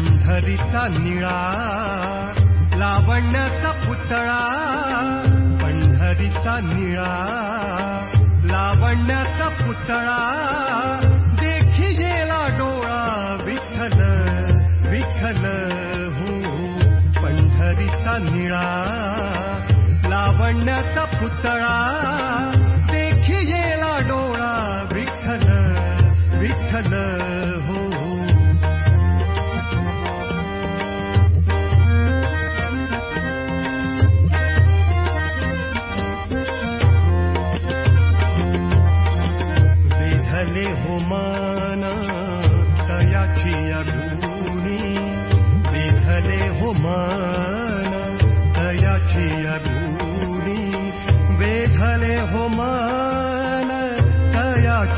पंढरीचा निळा लावण्याचा पुतळा पंढरीचा निळा लावण्याचा पुतळा देखी गेला डोळा विठ्ठल विठ्ठल हो पंढरीचा निळा लावण्याचा पुतळा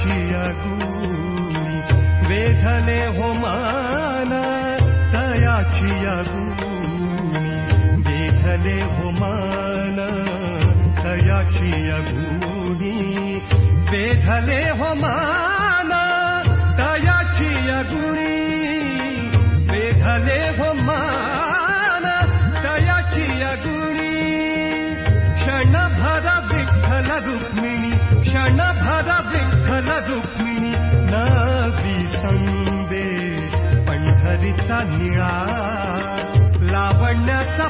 वेधले वेधने होमान वेधले वेधने होमान कु वेधने होमान दया वेधने हो विठ्ठल रुक्मिणी नवी संबे पंढरीचा निळा लावण्याचा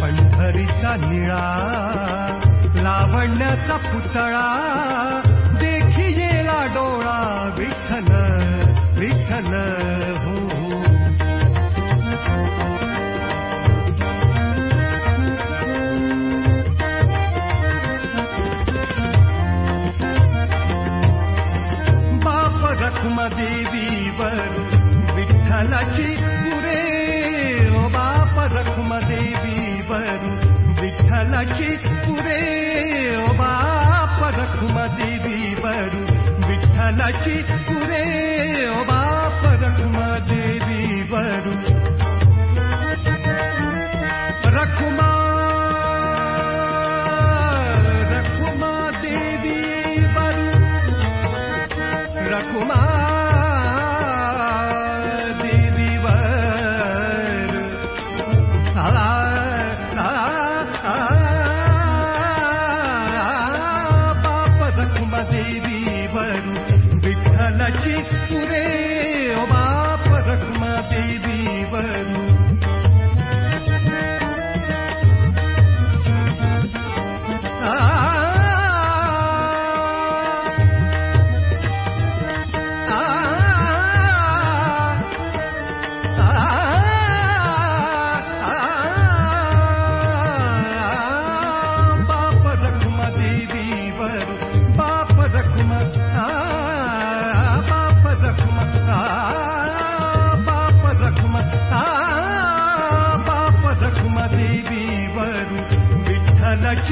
पंढरीचा निळा लावण्याचा पुतळा वाप रखम देवी बरु विठल चितपुरे वाप रखम देवी बरु विठल चितपुरे वाप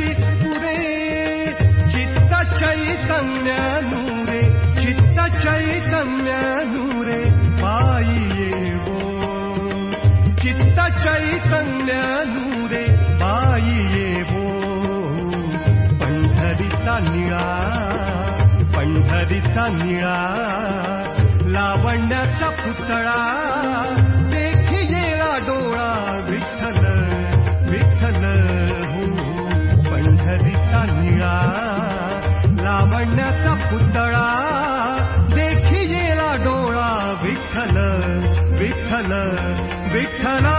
रे चित्त चित्तचैतन्यनूरे चित्त चैकन्याूरे पाय चित्त चैकन्याूरे पाई पण्ढरि सनि पण्ढरि स निरा लावण्य विठ्ठला